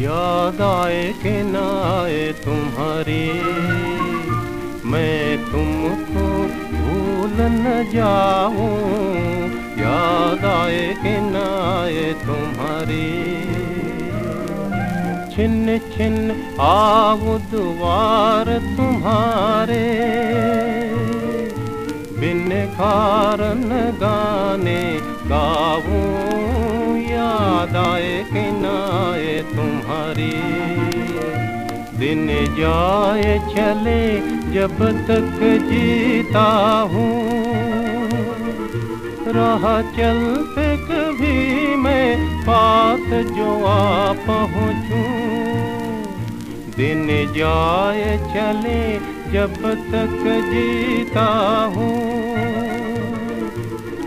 याद आए कि ना आए तुम्हारी, मैं तुमको भूल न जाऊँ। याद आए कि ना आए तुम्हारी, छिन छिन आव द्वार तुम्हारे। बिन कारण गाने गाऊं। याद आए कि नाए तुम्हारी। दिन जाए चले जब तक हूँ। राह चलते कभी मैं पास जो आ पहुँचूं। दिन चले जब तक हूँ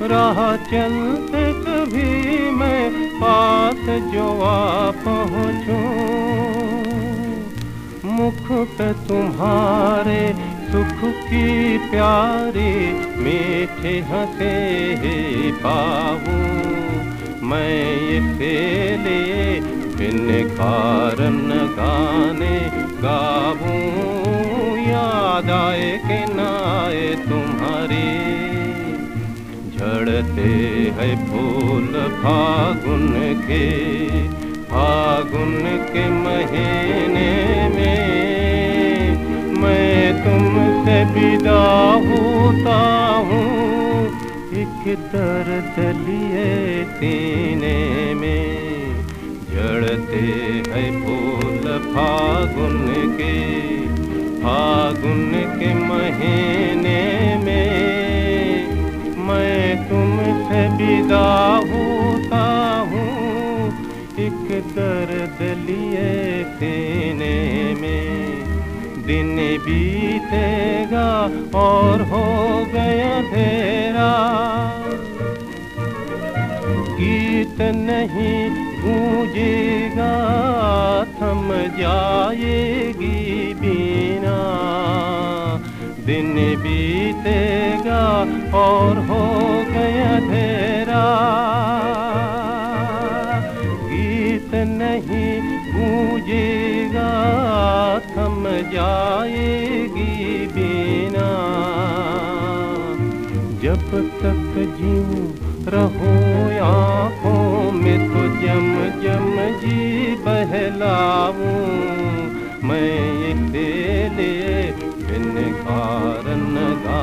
राह चलते कभी मैं पास जो आ पहुँचूं मुख पे तुम्हारे सुख की प्यारी मीठे हंसे पाऊँ। मैं इसे लिए बिन कारण गाने गाऊं। याद आए कि नाए तुम्हारी झड़ते हैं फूल फागुन के फागुन के महीने में। मैं तुमसे विदा होता हूँ, एक दर्द लिए सीने में। झड़ते हैं फूल फागुन के फागुन के महीने विदा होता हूँ एक दर्द लिए सीने में। दिन बीतेगा और हो गया तेरा गीत नहीं गूंजेगा, थम जाएगी बीना। दिन बीतेगा और हो जाएगी बिना। जब तक जीऊं रहो आंखों में तो जम जम जी बहलाऊं। मैं तेरे बिन कारण गाने